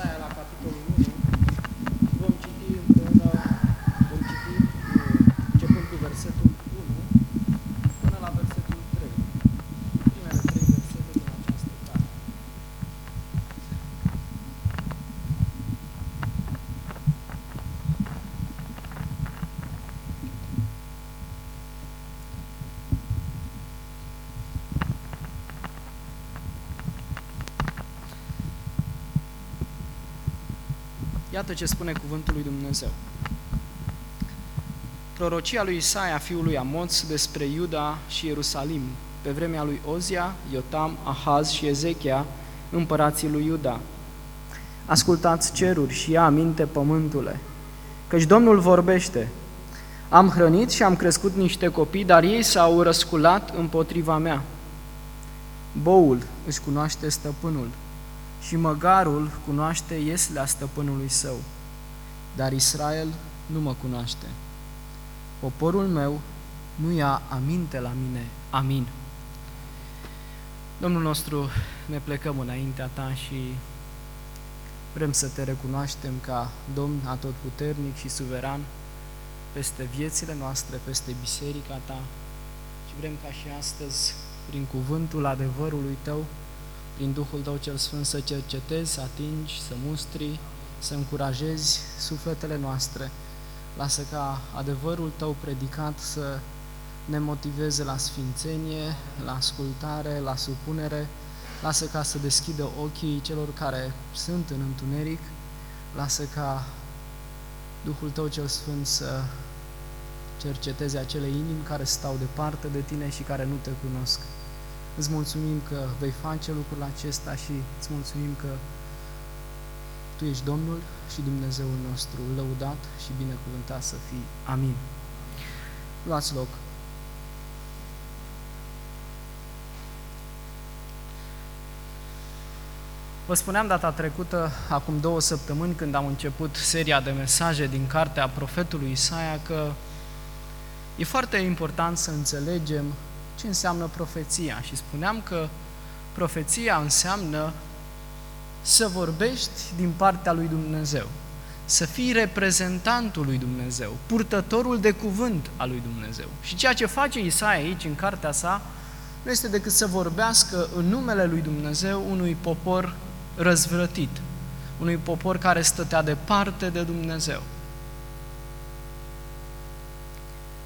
Isaia la capitolul 1. Vom citi împreună, vom citi uh, începând cu versetul 1 până la versetul 3. Primele trei versete din această carte. Iată ce spune cuvântul lui Dumnezeu. Prorocia lui Isaia, fiul lui Amoț, despre Iuda și Ierusalim, pe vremea lui Ozia, Iotam, Ahaz și Ezechia, împărații lui Iuda. Ascultați ceruri și ia aminte pământule, căci Domnul vorbește. Am hrănit și am crescut niște copii, dar ei s-au răsculat împotriva mea. Boul își cunoaște stăpânul și măgarul cunoaște ieslea stăpânului său, dar Israel nu mă cunoaște. Poporul meu nu ia aminte la mine. Amin. Domnul nostru, ne plecăm înaintea Ta și vrem să Te recunoaștem ca Domn atotputernic și suveran peste viețile noastre, peste biserica Ta și vrem ca și astăzi, prin cuvântul adevărului Tău, prin Duhul Tău cel Sfânt să cercetezi, să atingi, să mustri, să încurajezi sufletele noastre. Lasă ca adevărul Tău predicat să ne motiveze la sfințenie, la ascultare, la supunere. Lasă ca să deschidă ochii celor care sunt în întuneric. Lasă ca Duhul Tău cel Sfânt să cerceteze acele inimi care stau departe de Tine și care nu Te cunosc. Îți mulțumim că vei face lucrul acesta și îți mulțumim că Tu ești Domnul și Dumnezeul nostru, lăudat și binecuvântat să fii. Amin. Luați loc. Vă spuneam data trecută, acum două săptămâni, când am început seria de mesaje din cartea profetului Isaia, că e foarte important să înțelegem ce înseamnă profeția. Și spuneam că profeția înseamnă să vorbești din partea lui Dumnezeu, să fii reprezentantul lui Dumnezeu, purtătorul de cuvânt al lui Dumnezeu. Și ceea ce face Isaia aici, în cartea sa, nu este decât să vorbească în numele lui Dumnezeu unui popor răzvrătit, unui popor care stătea departe de Dumnezeu.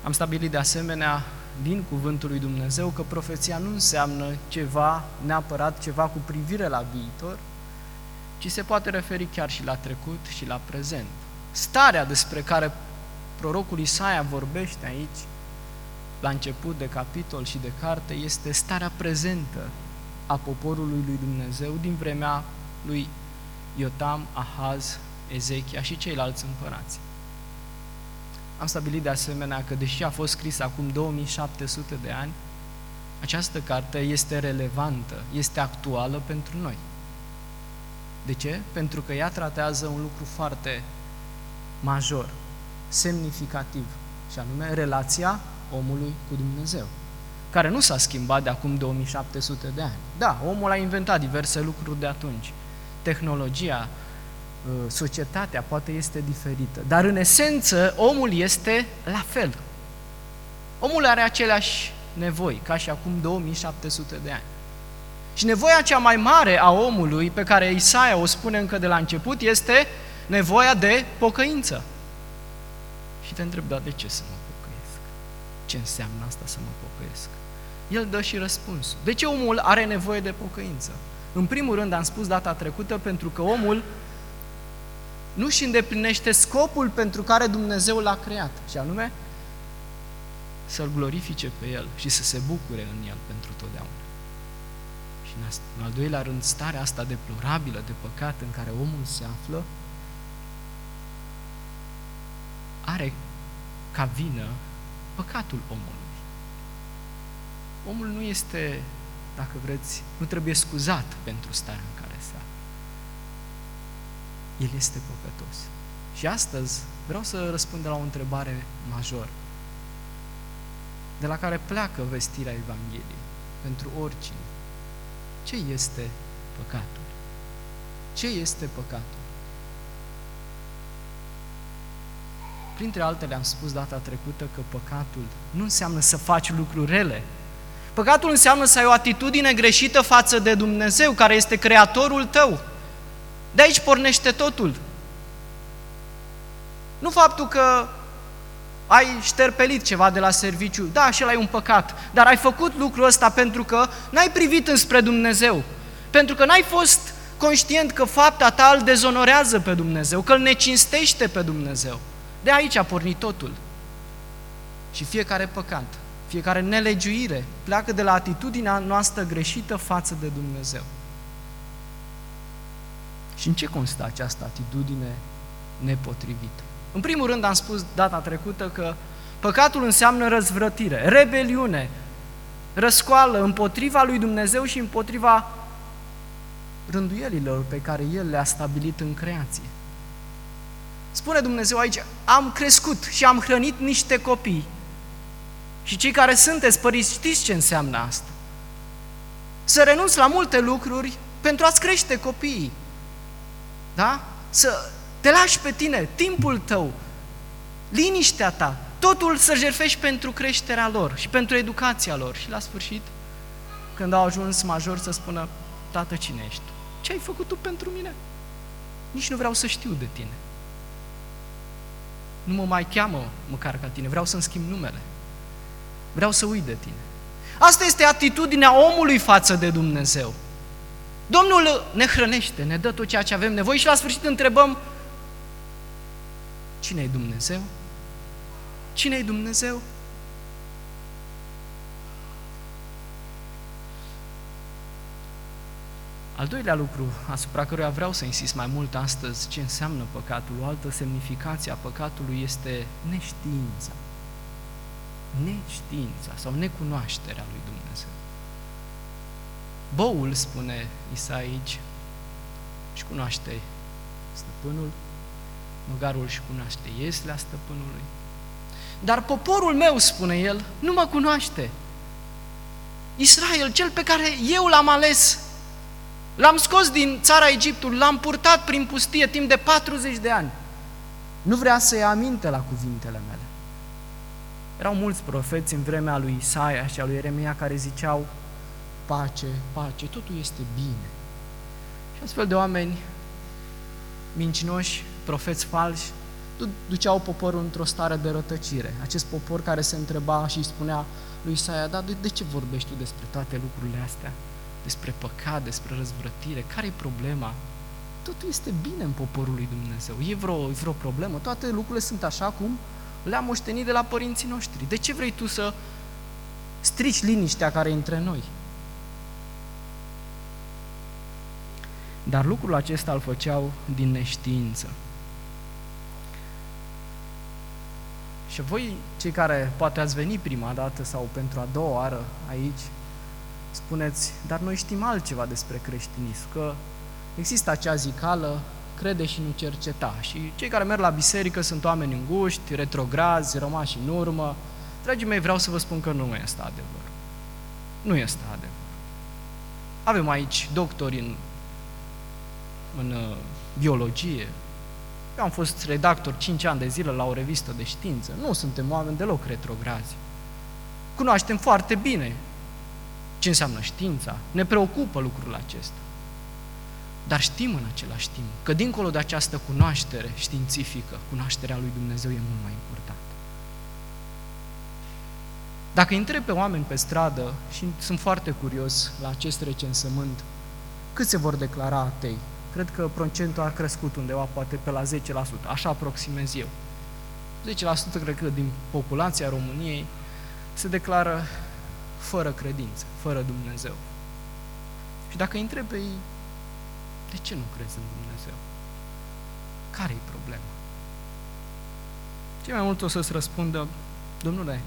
Am stabilit de asemenea din cuvântul lui Dumnezeu că profeția nu înseamnă ceva, neapărat ceva cu privire la viitor, ci se poate referi chiar și la trecut și la prezent. Starea despre care prorocul Isaia vorbește aici, la început de capitol și de carte, este starea prezentă a poporului lui Dumnezeu din vremea lui Iotam, Ahaz, Ezechia și ceilalți împărați. Am stabilit de asemenea că, deși a fost scris acum 2700 de ani, această carte este relevantă, este actuală pentru noi. De ce? Pentru că ea tratează un lucru foarte major, semnificativ, și anume relația omului cu Dumnezeu, care nu s-a schimbat de acum 2700 de ani. Da, omul a inventat diverse lucruri de atunci. Tehnologia, societatea poate este diferită, dar în esență omul este la fel. Omul are aceleași nevoi ca și acum 2700 de ani. Și nevoia cea mai mare a omului, pe care Isaia o spune încă de la început, este nevoia de pocăință. Și te întreb, dar de ce să mă pocăiesc? Ce înseamnă asta să mă pocăiesc? El dă și răspunsul. De ce omul are nevoie de pocăință? În primul rând, am spus data trecută, pentru că omul nu și îndeplinește scopul pentru care Dumnezeu l-a creat, și anume să-L glorifice pe El și să se bucure în El pentru totdeauna. Și în al doilea rând, starea asta deplorabilă de păcat în care omul se află are ca vină păcatul omului. Omul nu este, dacă vreți, nu trebuie scuzat pentru starea în care se află. El este păcătos. Și astăzi vreau să răspund de la o întrebare majoră, de la care pleacă vestirea Evangheliei pentru oricine. Ce este păcatul? Ce este păcatul? Printre altele am spus data trecută că păcatul nu înseamnă să faci lucruri rele. Păcatul înseamnă să ai o atitudine greșită față de Dumnezeu, care este creatorul tău. De aici pornește totul. Nu faptul că ai șterpelit ceva de la serviciu, da, și e un păcat, dar ai făcut lucrul ăsta pentru că n-ai privit înspre Dumnezeu, pentru că n-ai fost conștient că fapta ta îl dezonorează pe Dumnezeu, că îl necinstește pe Dumnezeu. De aici a pornit totul. Și fiecare păcat, fiecare nelegiuire pleacă de la atitudinea noastră greșită față de Dumnezeu. Și în ce constă această atitudine nepotrivită? În primul rând am spus data trecută că păcatul înseamnă răzvrătire, rebeliune, răscoală împotriva lui Dumnezeu și împotriva rânduielilor pe care El le-a stabilit în creație. Spune Dumnezeu aici, am crescut și am hrănit niște copii. Și cei care sunteți părinți știți ce înseamnă asta. Să renunți la multe lucruri pentru a-ți crește copiii. Da? Să te lași pe tine, timpul tău, liniștea ta, totul să jerfești pentru creșterea lor și pentru educația lor. Și la sfârșit, când au ajuns major să spună, tată, cine ești tu? Ce ai făcut tu pentru mine? Nici nu vreau să știu de tine. Nu mă mai cheamă măcar ca tine, vreau să-mi schimb numele. Vreau să uit de tine. Asta este atitudinea omului față de Dumnezeu. Domnul ne hrănește, ne dă tot ceea ce avem nevoie și la sfârșit întrebăm Cine e Dumnezeu? Cine e Dumnezeu? Al doilea lucru asupra căruia vreau să insist mai mult astăzi, ce înseamnă păcatul, o altă semnificație a păcatului este neștiința. Neștiința sau necunoașterea lui Dumnezeu. Boul, spune Isa aici, și cunoaște stăpânul, măgarul și cunoaște ieslea stăpânului. Dar poporul meu, spune el, nu mă cunoaște. Israel, cel pe care eu l-am ales, l-am scos din țara Egiptului, l-am purtat prin pustie timp de 40 de ani. Nu vrea să ia aminte la cuvintele mele. Erau mulți profeți în vremea lui Isaia și a lui Eremia care ziceau pace, pace, totul este bine. Și astfel de oameni mincinoși profeți falși, duceau poporul într-o stare de rătăcire. Acest popor care se întreba și îi spunea lui Isaia, dar de, de ce vorbești tu despre toate lucrurile astea? Despre păcat, despre răzvrătire, care e problema? Totul este bine în poporul lui Dumnezeu. E vreo, e vreo problemă? Toate lucrurile sunt așa cum le-am moștenit de la părinții noștri. De ce vrei tu să strici liniștea care e între noi? Dar lucrul acesta îl făceau din neștiință. Și voi, cei care poate ați venit prima dată sau pentru a doua oară aici, spuneți, dar noi știm altceva despre creștinism, că există acea zicală, crede și nu cerceta. Și cei care merg la biserică sunt oameni înguști, retrograzi, rămași în urmă. Dragii mei, vreau să vă spun că nu este adevăr. Nu este adevăr. Avem aici doctori în, în uh, biologie, eu am fost redactor 5 ani de zile la o revistă de știință. Nu suntem oameni deloc retrograzi. Cunoaștem foarte bine ce înseamnă știința. Ne preocupă lucrul acesta. Dar știm în același timp că dincolo de această cunoaștere științifică, cunoașterea lui Dumnezeu e mult mai importantă. Dacă întreb pe oameni pe stradă, și sunt foarte curios la acest recensământ, cât se vor declara atei? Cred că procentul a crescut undeva poate pe la 10%, așa aproximez eu. 10% cred că din populația României se declară fără credință, fără Dumnezeu. Și dacă îi întreb pe ei, de ce nu crezi în Dumnezeu? Care e problema? Cei mai mult o să-ți răspundă, Domnule,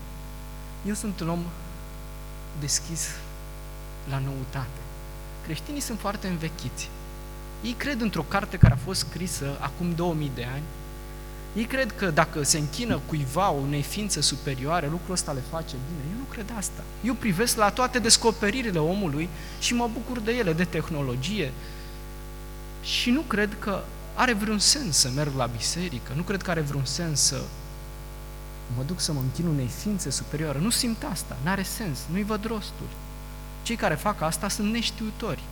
eu sunt un om deschis la noutate. Creștinii sunt foarte învechiți. Ei cred într-o carte care a fost scrisă acum 2000 de ani. Ei cred că dacă se închină cuiva, unei ființe superioare, lucrul ăsta le face bine. Eu nu cred asta. Eu privesc la toate descoperirile omului și mă bucur de ele, de tehnologie. Și nu cred că are vreun sens să merg la biserică, nu cred că are vreun sens să mă duc să mă închin unei ființe superioare. Nu simt asta, nu are sens, nu-i văd rostul. Cei care fac asta sunt neștiutori.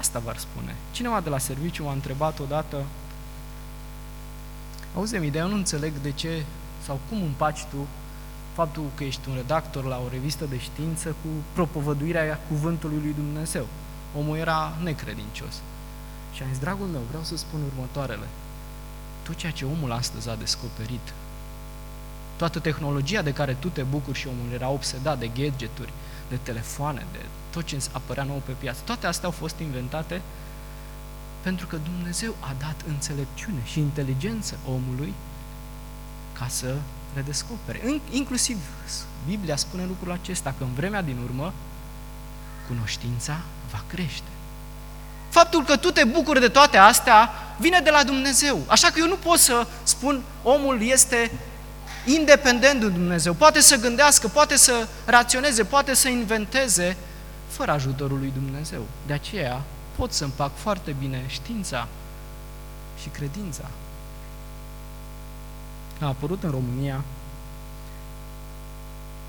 Asta v-ar spune. Cineva de la serviciu m-a întrebat odată, auzi, mi eu nu înțeleg de ce sau cum împaci tu faptul că ești un redactor la o revistă de știință cu propovăduirea cuvântului lui Dumnezeu. Omul era necredincios. Și am zis, dragul meu, vreau să spun următoarele. Tot ceea ce omul astăzi a descoperit, toată tehnologia de care tu te bucuri și omul era obsedat de gadgeturi, de telefoane, de tot ce apărea nou pe piață, toate astea au fost inventate pentru că Dumnezeu a dat înțelepciune și inteligență omului ca să le descopere. Inclusiv Biblia spune lucrul acesta, că în vremea din urmă cunoștința va crește. Faptul că tu te bucuri de toate astea vine de la Dumnezeu. Așa că eu nu pot să spun omul este independent de Dumnezeu. Poate să gândească, poate să raționeze, poate să inventeze fără ajutorul lui Dumnezeu. De aceea pot să împac foarte bine știința și credința. A apărut în România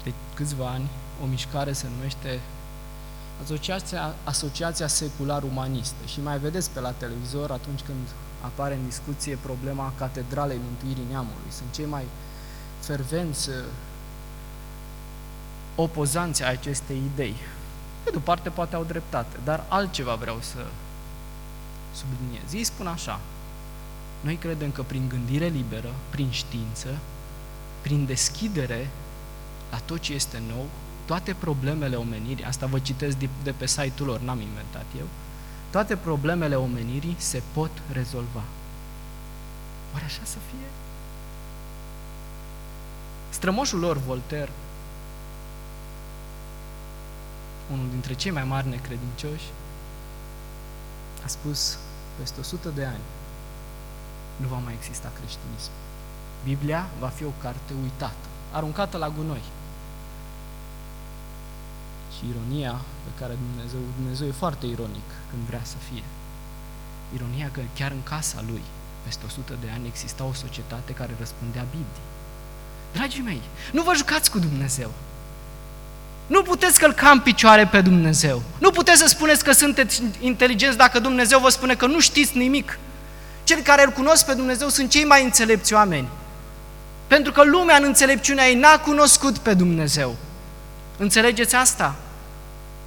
de câțiva ani o mișcare se numește Asociația, Asociația Secular Umanistă și mai vedeți pe la televizor atunci când apare în discuție problema Catedralei Mântuirii Neamului. Sunt cei mai fervenți uh, opozanți ai acestei idei. Pe de o parte poate au dreptate, dar altceva vreau să subliniez. Ei spun așa, noi credem că prin gândire liberă, prin știință, prin deschidere la tot ce este nou, toate problemele omenirii, asta vă citesc de, de pe site-ul lor, n-am inventat eu, toate problemele omenirii se pot rezolva. Oare așa să fie? Strămoșul lor, Voltaire, unul dintre cei mai mari necredincioși, a spus, peste 100 de ani nu va mai exista creștinism. Biblia va fi o carte uitată, aruncată la gunoi. Și ironia pe care Dumnezeu, Dumnezeu e foarte ironic când vrea să fie. Ironia că chiar în casa lui, peste 100 de ani, exista o societate care răspundea Biblii. Dragii mei, nu vă jucați cu Dumnezeu. Nu puteți călca în picioare pe Dumnezeu. Nu puteți să spuneți că sunteți inteligenți dacă Dumnezeu vă spune că nu știți nimic. Cei care îl cunosc pe Dumnezeu sunt cei mai înțelepți oameni. Pentru că lumea în înțelepciunea ei n-a cunoscut pe Dumnezeu. Înțelegeți asta?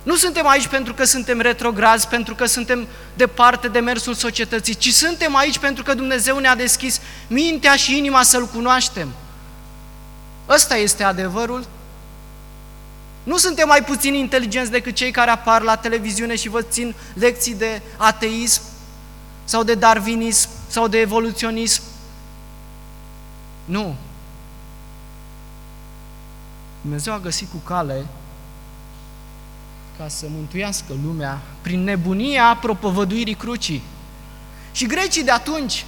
Nu suntem aici pentru că suntem retrograzi, pentru că suntem departe de mersul societății, ci suntem aici pentru că Dumnezeu ne-a deschis mintea și inima să-L cunoaștem. Ăsta este adevărul. Nu suntem mai puțin inteligenți decât cei care apar la televiziune și vă țin lecții de ateism sau de darwinism sau de evoluționism. Nu. Dumnezeu a găsit cu cale ca să mântuiască lumea prin nebunia propovăduirii crucii. Și grecii de atunci,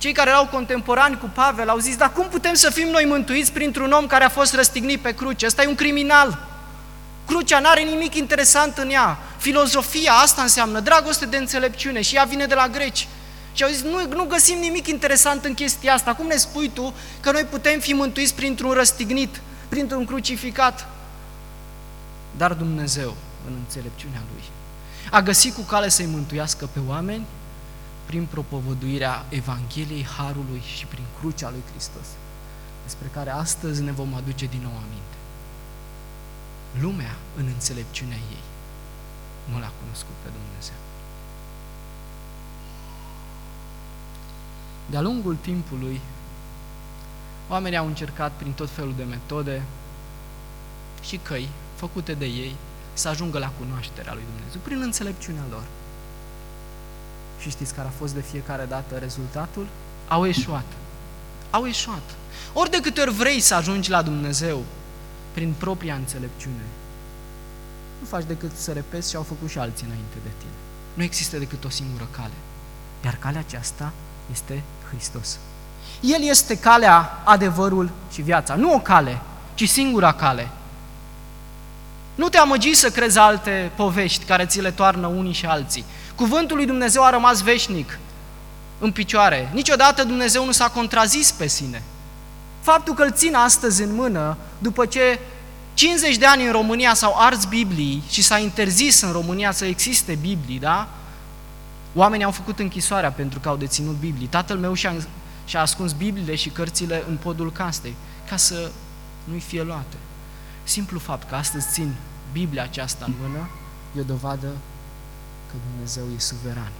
cei care erau contemporani cu Pavel, au zis, dar cum putem să fim noi mântuiți printr-un om care a fost răstignit pe cruce? Ăsta e un criminal. Crucea nu are nimic interesant în ea. Filozofia asta înseamnă dragoste de înțelepciune și ea vine de la greci. Și au zis, nu, nu găsim nimic interesant în chestia asta. Cum ne spui tu că noi putem fi mântuiți printr-un răstignit, printr-un crucificat? Dar Dumnezeu, în înțelepciunea Lui, a găsit cu cale să-i mântuiască pe oameni prin propovăduirea Evangheliei Harului și prin crucea lui Hristos, despre care astăzi ne vom aduce din nou aminte. Lumea, în înțelepciunea ei, nu l-a cunoscut pe Dumnezeu. De-a lungul timpului, oamenii au încercat prin tot felul de metode și căi făcute de ei să ajungă la cunoașterea lui Dumnezeu, prin înțelepciunea lor. Și știți care a fost de fiecare dată rezultatul? Au eșuat. Au eșuat. Ori de câte ori vrei să ajungi la Dumnezeu prin propria înțelepciune, nu faci decât să repezi și au făcut și alții înainte de tine. Nu există decât o singură cale. Iar calea aceasta este Hristos. El este calea, adevărul și viața. Nu o cale, ci singura cale. Nu te amăgi să crezi alte povești care ți le toarnă unii și alții. Cuvântul lui Dumnezeu a rămas veșnic în picioare. Niciodată Dumnezeu nu s-a contrazis pe sine. Faptul că îl țin astăzi în mână, după ce 50 de ani în România s-au ars Biblii și s-a interzis în România să existe Biblii, da? Oamenii au făcut închisoarea pentru că au deținut Biblii. Tatăl meu și-a, și-a ascuns Bibliile și cărțile în podul castei, ca să nu-i fie luate. Simplu fapt că astăzi țin Biblia aceasta în mână e o dovadă că Dumnezeu e suveran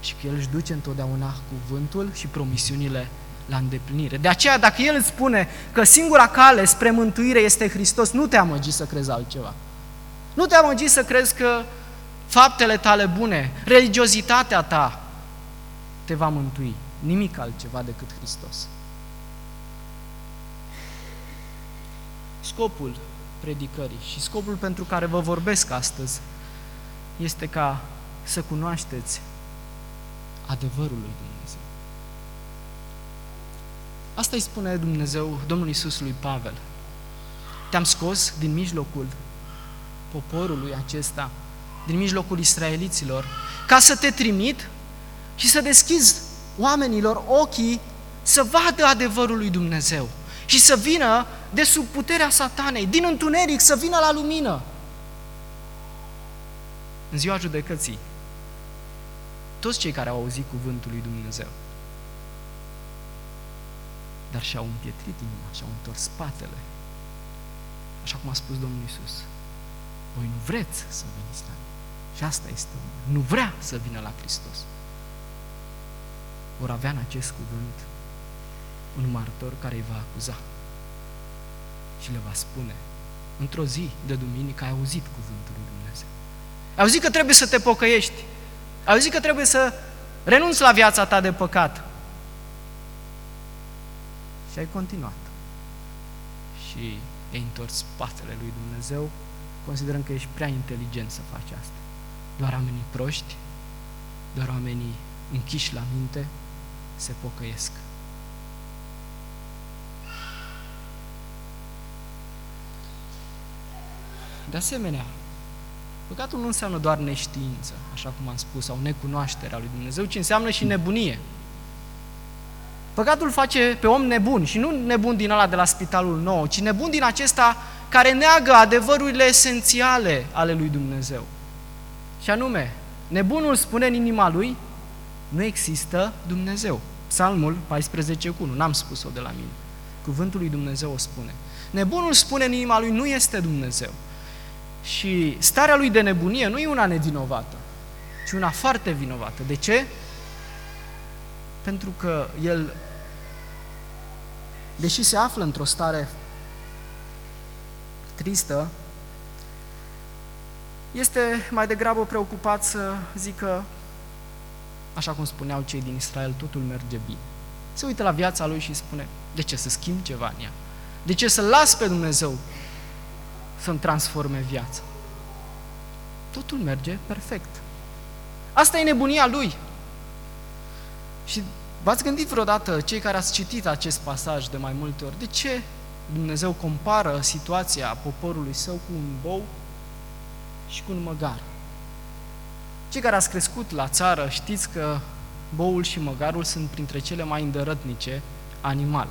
și că El își duce întotdeauna cuvântul și promisiunile la îndeplinire. De aceea, dacă El îți spune că singura cale spre mântuire este Hristos, nu te amăgi să crezi altceva. Nu te amăgi să crezi că faptele tale bune, religiozitatea ta te va mântui. Nimic altceva decât Hristos. Scopul predicării și scopul pentru care vă vorbesc astăzi este ca să cunoașteți adevărul lui Dumnezeu. Asta îi spune Dumnezeu, Domnul Iisus lui Pavel. Te-am scos din mijlocul poporului acesta, din mijlocul israeliților, ca să te trimit și să deschizi oamenilor ochii să vadă adevărul lui Dumnezeu și să vină de sub puterea satanei, din întuneric să vină la lumină. În ziua judecății, toți cei care au auzit cuvântul lui Dumnezeu, dar și-au împietrit inima, și-au întors spatele, așa cum a spus Domnul Isus. Voi nu vreți să veniți la mine. Și asta este omul. Nu vrea să vină la Hristos. Vor avea în acest cuvânt un martor care îi va acuza și le va spune într-o zi de duminică ai auzit cuvântul lui Dumnezeu. Ai auzit că trebuie să te pocăiești. Ai auzit că trebuie să renunți la viața ta de păcat. Și ai continuat. Și ai întors spatele lui Dumnezeu, considerăm că ești prea inteligent să faci asta. Doar oamenii proști, doar oamenii închiși la minte se pocăiesc. De asemenea, păcatul nu înseamnă doar neștiință, așa cum am spus, sau necunoașterea lui Dumnezeu, ci înseamnă și nebunie. Păcatul face pe om nebun și nu nebun din ăla de la spitalul nou, ci nebun din acesta care neagă adevărurile esențiale ale lui Dumnezeu. Și anume, nebunul spune în inima lui, nu există Dumnezeu. Psalmul 14 cu 1, n-am spus-o de la mine. Cuvântul lui Dumnezeu o spune. Nebunul spune în inima lui, nu este Dumnezeu. Și starea lui de nebunie nu e una nevinovată, ci una foarte vinovată. De ce? Pentru că el, deși se află într-o stare tristă, este mai degrabă preocupat să zică, așa cum spuneau cei din Israel, totul merge bine. Se uită la viața lui și spune, de ce să schimb ceva în ea? De ce să las pe Dumnezeu să-mi transforme viața. Totul merge perfect. Asta e nebunia lui. Și v-ați gândit vreodată, cei care ați citit acest pasaj de mai multe ori, de ce Dumnezeu compară situația poporului său cu un bou și cu un măgar? Cei care ați crescut la țară știți că boul și măgarul sunt printre cele mai îndărătnice animale.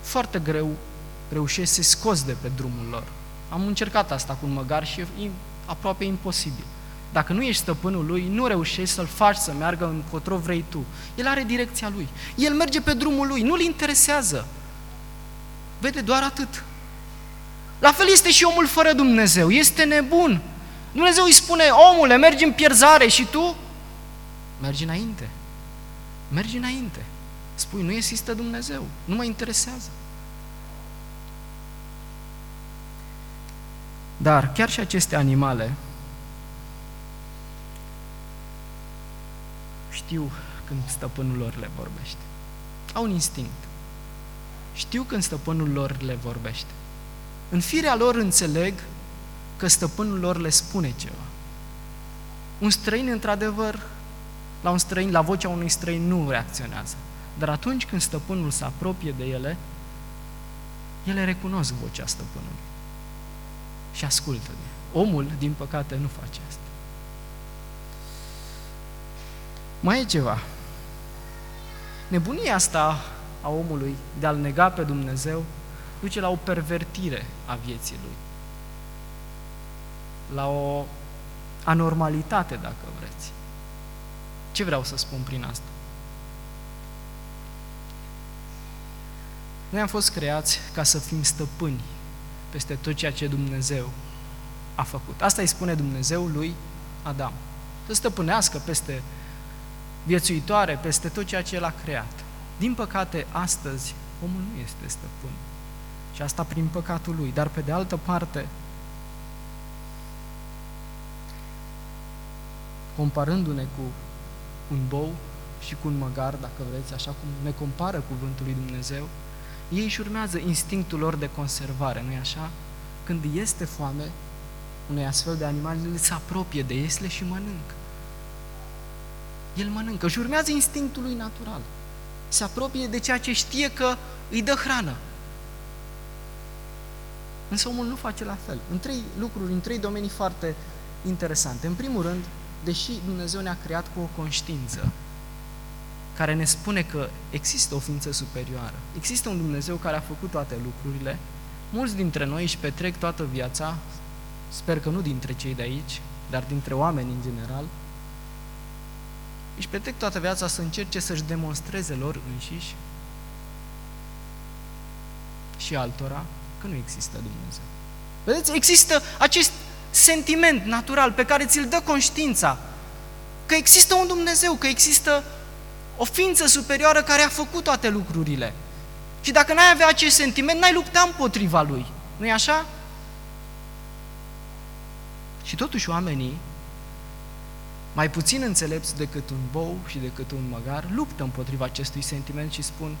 Foarte greu reușesc să scos de pe drumul lor. Am încercat asta cu un măgar și e aproape imposibil. Dacă nu ești stăpânul lui, nu reușești să-l faci să meargă încotro vrei tu. El are direcția lui. El merge pe drumul lui, nu-l interesează. Vede doar atât. La fel este și omul fără Dumnezeu. Este nebun. Dumnezeu îi spune, omule, mergi în pierzare și tu mergi înainte. Mergi înainte. Spui, nu există Dumnezeu, nu mă interesează. Dar chiar și aceste animale știu când stăpânul lor le vorbește. Au un instinct. Știu când stăpânul lor le vorbește. În firea lor înțeleg că stăpânul lor le spune ceva. Un străin, într-adevăr, la un străin, la vocea unui străin nu reacționează. Dar atunci când stăpânul se apropie de ele, ele recunosc vocea stăpânului. Și ascultă-ne. Omul, din păcate, nu face asta. Mai e ceva. Nebunia asta a omului de a-L nega pe Dumnezeu duce la o pervertire a vieții lui. La o anormalitate, dacă vreți. Ce vreau să spun prin asta? Noi am fost creați ca să fim stăpâni peste tot ceea ce Dumnezeu a făcut. Asta îi spune Dumnezeu lui Adam. Să stăpânească peste viețuitoare, peste tot ceea ce El a creat. Din păcate, astăzi, omul nu este stăpân. Și asta prin păcatul lui. Dar pe de altă parte, comparându-ne cu un bou și cu un măgar, dacă vreți, așa cum ne compară cuvântul lui Dumnezeu, ei își urmează instinctul lor de conservare, nu-i așa? Când este foame, unei astfel de animale, el se apropie de esle și mănâncă. El mănâncă, își urmează instinctul lui natural. Se apropie de ceea ce știe că îi dă hrană. Însă omul nu face la fel. În trei lucruri, în trei domenii foarte interesante. În primul rând, deși Dumnezeu ne-a creat cu o conștiință care ne spune că există o ființă superioară, există un Dumnezeu care a făcut toate lucrurile, mulți dintre noi își petrec toată viața, sper că nu dintre cei de aici, dar dintre oameni în general, își petrec toată viața să încerce să-și demonstreze lor înșiși și altora că nu există Dumnezeu. Vedeți, există acest sentiment natural pe care ți-l dă conștiința că există un Dumnezeu, că există o ființă superioară care a făcut toate lucrurile. Și dacă n-ai avea acest sentiment, n-ai lupta împotriva lui. nu e așa? Și totuși oamenii, mai puțin înțelepți decât un bou și decât un măgar, luptă împotriva acestui sentiment și spun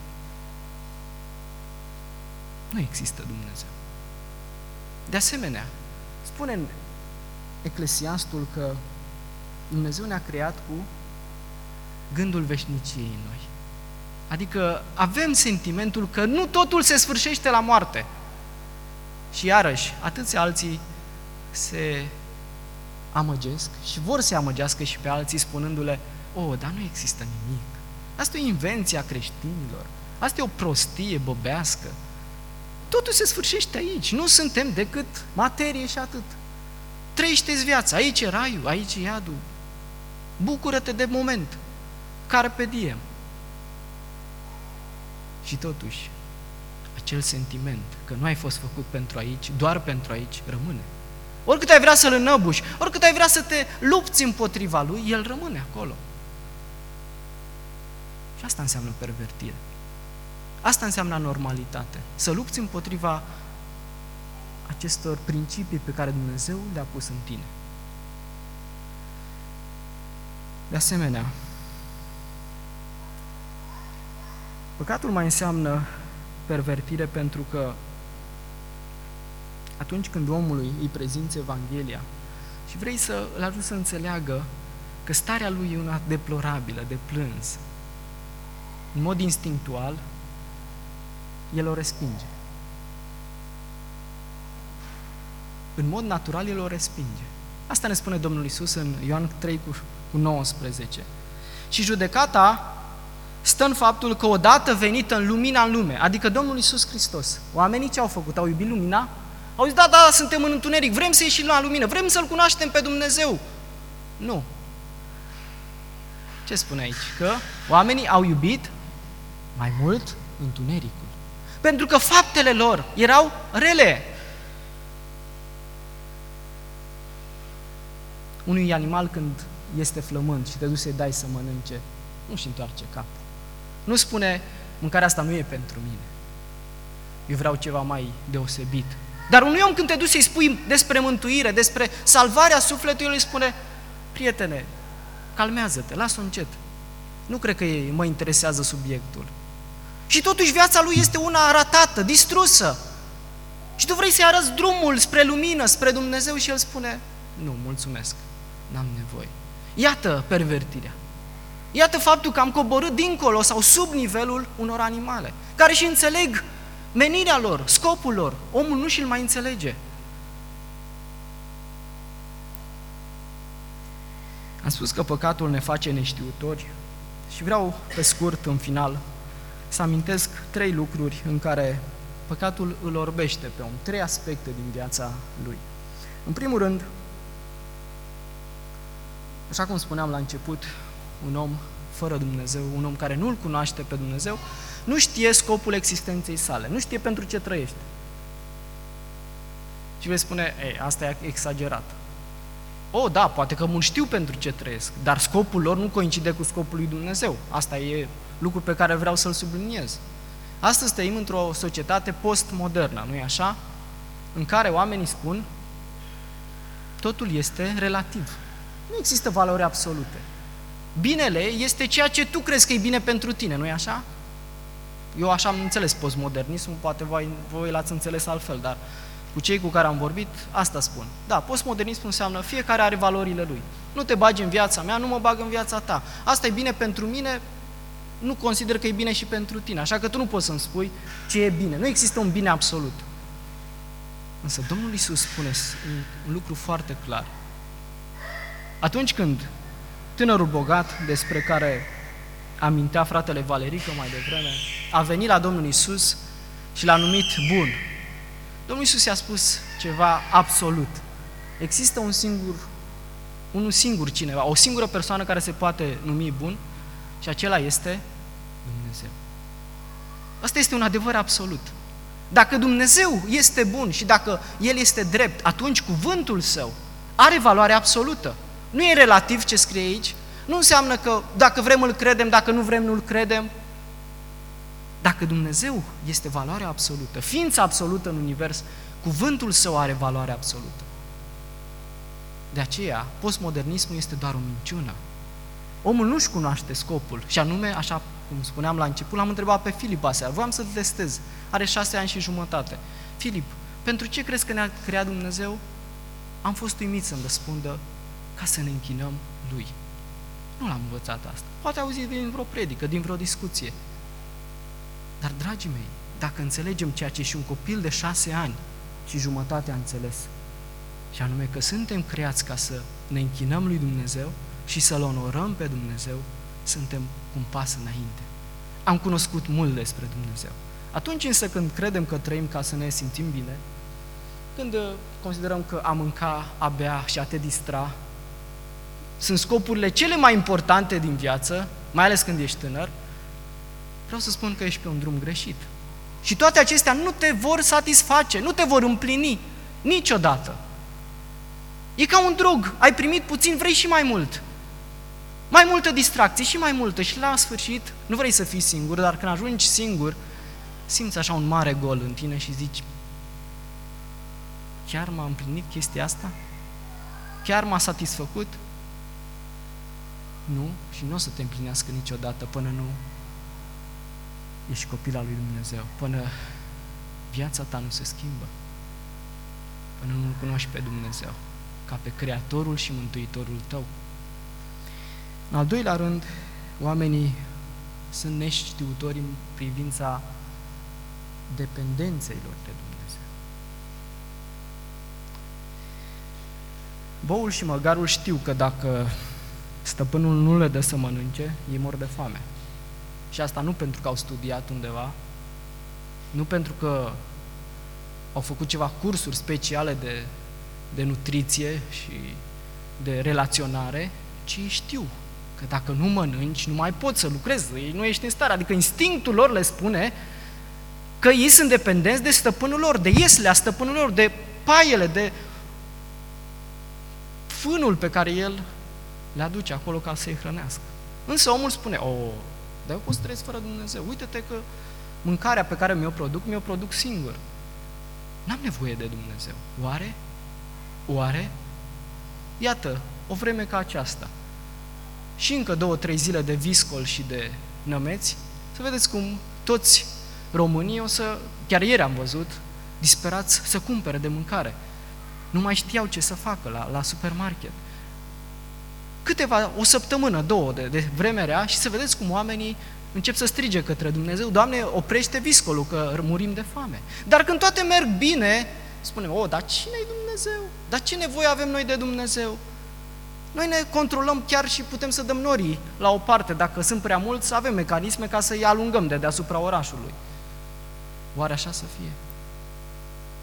nu există Dumnezeu. De asemenea, spune în Eclesiastul că Dumnezeu ne-a creat cu gândul veșniciei în noi. Adică avem sentimentul că nu totul se sfârșește la moarte. Și iarăși, atâția alții se amăgesc și vor să amăgească și pe alții spunându-le, oh, dar nu există nimic. Asta e o invenție a creștinilor. Asta e o prostie bobească. Totul se sfârșește aici. Nu suntem decât materie și atât. Trăiește-ți viața. Aici e raiul, aici e iadul. Bucură-te de moment. Carpe diem. Și totuși, acel sentiment că nu ai fost făcut pentru aici, doar pentru aici, rămâne. Oricât ai vrea să-l înăbuși, oricât ai vrea să te lupți împotriva lui, el rămâne acolo. Și asta înseamnă pervertire. Asta înseamnă normalitate. Să lupți împotriva acestor principii pe care Dumnezeu le-a pus în tine. De asemenea, păcatul mai înseamnă pervertire pentru că atunci când omului îi prezinți Evanghelia și vrei să îl ajut să înțeleagă că starea lui e una deplorabilă, de plâns, în mod instinctual, el o respinge. În mod natural, el o respinge. Asta ne spune Domnul Isus în Ioan 3 cu 19. Și judecata stă în faptul că odată venită în lumina în lume, adică Domnul Isus Hristos, oamenii ce au făcut? Au iubit lumina? Au zis, da, da, suntem în întuneric, vrem să ieșim la lumină, vrem să-L cunoaștem pe Dumnezeu. Nu. Ce spune aici? Că oamenii au iubit mai mult întunericul. Pentru că faptele lor erau rele. Unui animal când este flământ și te duci să-i dai să mănânce, nu-și întoarce capul. Nu spune, mâncarea asta nu e pentru mine. Eu vreau ceva mai deosebit. Dar unui om când te duci să-i spui despre mântuire, despre salvarea sufletului, el îi spune, prietene, calmează-te, lasă-o încet. Nu cred că mă interesează subiectul. Și totuși viața lui este una ratată, distrusă. Și tu vrei să-i arăți drumul spre lumină, spre Dumnezeu și el spune, nu, mulțumesc, n-am nevoie. Iată pervertirea. Iată faptul că am coborât dincolo sau sub nivelul unor animale, care și înțeleg menirea lor, scopul lor. Omul nu și-l mai înțelege. Am spus că păcatul ne face neștiutori și vreau pe scurt, în final, să amintesc trei lucruri în care păcatul îl orbește pe om, trei aspecte din viața lui. În primul rând, așa cum spuneam la început, un om fără Dumnezeu, un om care nu-L cunoaște pe Dumnezeu, nu știe scopul existenței sale, nu știe pentru ce trăiește. Și vei spune, ei, asta e exagerat. O, da, poate că mulți știu pentru ce trăiesc, dar scopul lor nu coincide cu scopul lui Dumnezeu. Asta e lucru pe care vreau să-l subliniez. Astăzi trăim într-o societate postmodernă, nu-i așa? În care oamenii spun, totul este relativ. Nu există valori absolute. Binele este ceea ce tu crezi că e bine pentru tine, nu-i așa? Eu așa am înțeles postmodernismul, poate voi, voi l-ați înțeles altfel, dar cu cei cu care am vorbit, asta spun. Da, postmodernismul înseamnă fiecare are valorile lui. Nu te bagi în viața mea, nu mă bag în viața ta. Asta e bine pentru mine, nu consider că e bine și pentru tine. Așa că tu nu poți să-mi spui ce e bine. Nu există un bine absolut. Însă Domnul Isus spune un lucru foarte clar. Atunci când tânărul bogat, despre care amintea fratele Valerică mai devreme, a venit la Domnul Isus și l-a numit bun. Domnul Isus i-a spus ceva absolut. Există un singur, unul singur cineva, o singură persoană care se poate numi bun și acela este Dumnezeu. Asta este un adevăr absolut. Dacă Dumnezeu este bun și dacă El este drept, atunci cuvântul Său are valoare absolută. Nu e relativ ce scrie aici, nu înseamnă că dacă vrem îl credem, dacă nu vrem nu-l credem. Dacă Dumnezeu este valoarea absolută, ființa absolută în univers, cuvântul său are valoare absolută. De aceea, postmodernismul este doar o minciună. Omul nu-și cunoaște scopul și anume, așa cum spuneam la început, l-am întrebat pe Filip aseară, voiam să-l testez, are șase ani și jumătate. Filip, pentru ce crezi că ne-a creat Dumnezeu? Am fost uimit să-mi răspundă ca să ne închinăm Lui. Nu l-am învățat asta. Poate auzit din vreo predică, din vreo discuție. Dar, dragii mei, dacă înțelegem ceea ce și un copil de șase ani și jumătate a înțeles, și anume că suntem creați ca să ne închinăm lui Dumnezeu și să-L onorăm pe Dumnezeu, suntem cu un pas înainte. Am cunoscut mult despre Dumnezeu. Atunci însă când credem că trăim ca să ne simțim bine, când uh, considerăm că a mânca, a bea și a te distra sunt scopurile cele mai importante din viață, mai ales când ești tânăr, vreau să spun că ești pe un drum greșit. Și toate acestea nu te vor satisface, nu te vor împlini niciodată. E ca un drog, ai primit puțin, vrei și mai mult. Mai multă distracție și mai multă și la sfârșit nu vrei să fii singur, dar când ajungi singur, simți așa un mare gol în tine și zici chiar m-a împlinit chestia asta? Chiar m-a satisfăcut? Nu, și nu o să te împlinească niciodată până nu ești copil al lui Dumnezeu, până viața ta nu se schimbă, până nu-L cunoști pe Dumnezeu, ca pe Creatorul și Mântuitorul tău. În al doilea rând, oamenii sunt neștiutori în privința dependenței lor de Dumnezeu. Boul și măgarul știu că dacă stăpânul nu le dă să mănânce, ei mor de foame. Și asta nu pentru că au studiat undeva, nu pentru că au făcut ceva cursuri speciale de, de nutriție și de relaționare, ci știu că dacă nu mănânci, nu mai poți să lucrezi, ei nu ești în stare. Adică instinctul lor le spune că ei sunt dependenți de stăpânul lor, de ieslea stăpânul lor, de paiele, de fânul pe care el le aduce acolo ca să-i hrănească. Însă omul spune, o, dar eu pot să trăiesc fără Dumnezeu. Uite-te că mâncarea pe care mi-o produc, mi-o produc singur. N-am nevoie de Dumnezeu. Oare? Oare? Iată, o vreme ca aceasta. Și încă două, trei zile de viscol și de nămeți, să vedeți cum toți românii o să, chiar ieri am văzut, disperați să cumpere de mâncare. Nu mai știau ce să facă la, la supermarket câteva, o săptămână, două de, de vreme rea și să vedeți cum oamenii încep să strige către Dumnezeu, Doamne, oprește viscolul, că murim de foame. Dar când toate merg bine, spunem, o, dar cine e Dumnezeu? Dar ce nevoie avem noi de Dumnezeu? Noi ne controlăm chiar și putem să dăm norii la o parte. Dacă sunt prea mulți, avem mecanisme ca să-i alungăm de deasupra orașului. Oare așa să fie?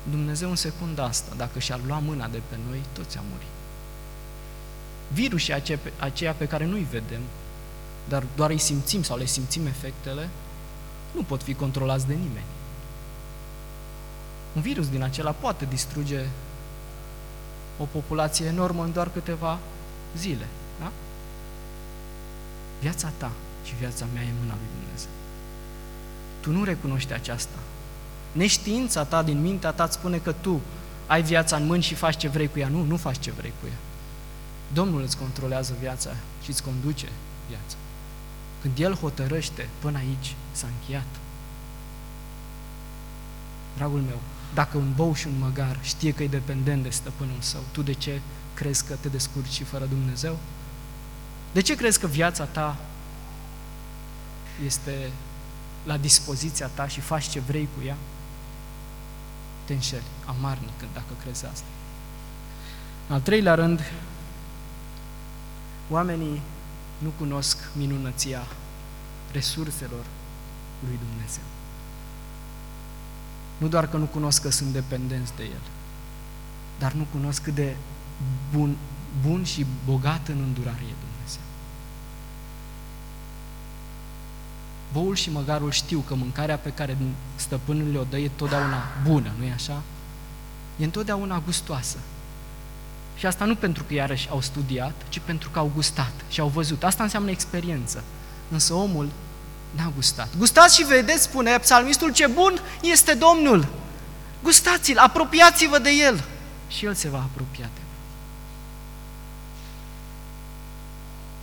Dumnezeu în secunda asta, dacă și-ar lua mâna de pe noi, toți am murit. Virusii aceia pe care nu-i vedem, dar doar îi simțim sau le simțim efectele, nu pot fi controlați de nimeni. Un virus din acela poate distruge o populație enormă în doar câteva zile. Da? Viața ta și viața mea e în mâna lui Dumnezeu. Tu nu recunoști aceasta. Neștiința ta din mintea ta îți spune că tu ai viața în mâini și faci ce vrei cu ea. Nu, nu faci ce vrei cu ea. Domnul îți controlează viața și îți conduce viața. Când El hotărăște, până aici s-a încheiat. Dragul meu, dacă un bou și un măgar știe că e dependent de stăpânul său, tu de ce crezi că te descurci și fără Dumnezeu? De ce crezi că viața ta este la dispoziția ta și faci ce vrei cu ea? Te înșeli, amarnic dacă crezi asta. În al treilea rând, oamenii nu cunosc minunăția resurselor lui Dumnezeu. Nu doar că nu cunosc că sunt dependenți de El, dar nu cunosc cât de bun, bun și bogat în îndurare e Dumnezeu. Boul și măgarul știu că mâncarea pe care stăpânul le-o dă e totdeauna bună, nu-i așa? E întotdeauna gustoasă. Și asta nu pentru că iarăși au studiat, ci pentru că au gustat și au văzut. Asta înseamnă experiență. Însă omul n-a gustat. Gustați și vedeți, spune psalmistul, ce bun este Domnul. Gustați-l, apropiați-vă de el și el se va apropia de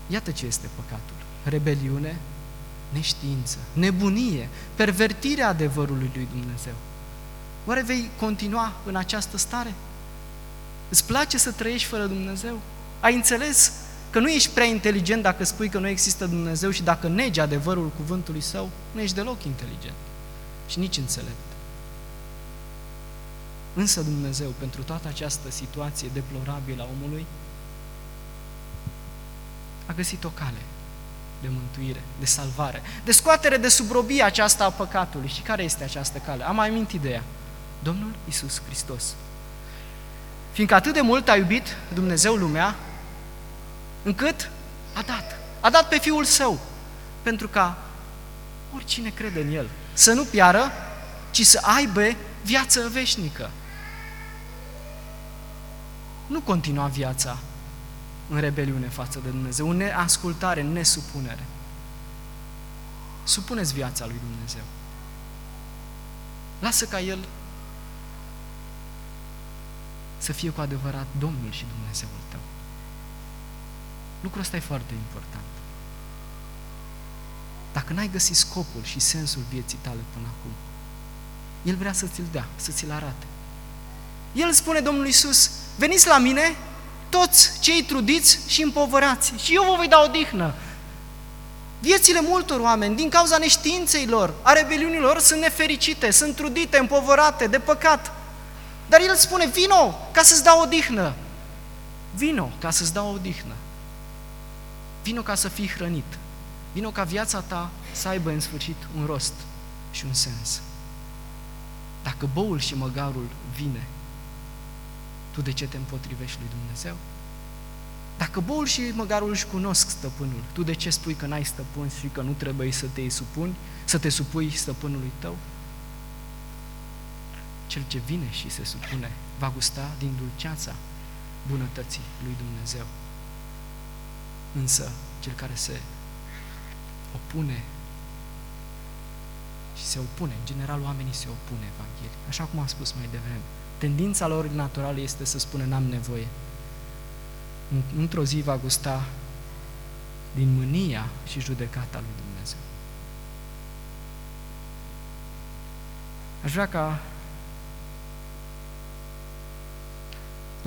Iată ce este păcatul. Rebeliune, neștiință, nebunie, pervertirea adevărului lui Dumnezeu. Oare vei continua în această stare? Îți place să trăiești fără Dumnezeu? Ai înțeles că nu ești prea inteligent dacă spui că nu există Dumnezeu și dacă negi adevărul cuvântului său, nu ești deloc inteligent și nici înțelept. Însă Dumnezeu, pentru toată această situație deplorabilă a omului, a găsit o cale de mântuire, de salvare, de scoatere de subrobie aceasta a păcatului. Și care este această cale? Am mai mintit ideea. Domnul Isus Hristos. Fiindcă atât de mult a iubit Dumnezeu lumea, încât a dat. A dat pe Fiul Său, pentru ca oricine crede în El să nu piară, ci să aibă viață veșnică. Nu continua viața în rebeliune față de Dumnezeu, în neascultare, în nesupunere. Supuneți viața lui Dumnezeu. Lasă ca El să fie cu adevărat Domnul și Dumnezeul tău. Lucrul ăsta e foarte important. Dacă n-ai găsit scopul și sensul vieții tale până acum, El vrea să ți-l dea, să ți-l arate. El spune Domnului Iisus, veniți la mine toți cei trudiți și împovărați și eu vă voi da odihnă. Viețile multor oameni, din cauza neștiinței lor, a rebeliunilor, sunt nefericite, sunt trudite, împovărate, de păcat. Dar El spune, vino ca să-ți dau odihnă. Vino ca să-ți dau odihnă. Vino ca să fii hrănit. Vino ca viața ta să aibă în sfârșit un rost și un sens. Dacă boul și măgarul vine, tu de ce te împotrivești lui Dumnezeu? Dacă boul și măgarul își cunosc stăpânul, tu de ce spui că n-ai stăpân și că nu trebuie să te supuni, să te supui stăpânului tău? Cel ce vine și se supune va gusta din dulceața bunătății lui Dumnezeu. Însă, cel care se opune și se opune, în general oamenii se opune Evangheliei, așa cum am spus mai devreme. Tendința lor naturală este să spună n-am nevoie. Într-o zi va gusta din mânia și judecata lui Dumnezeu. Aș vrea ca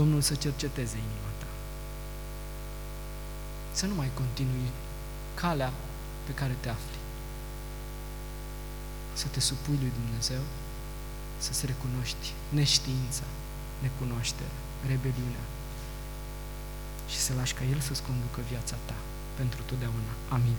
Domnul să cerceteze inima ta. Să nu mai continui calea pe care te afli. Să te supui lui Dumnezeu, să-ți recunoști neștiința, necunoașterea, rebeliunea și să lași ca El să-ți conducă viața ta pentru totdeauna. Amin.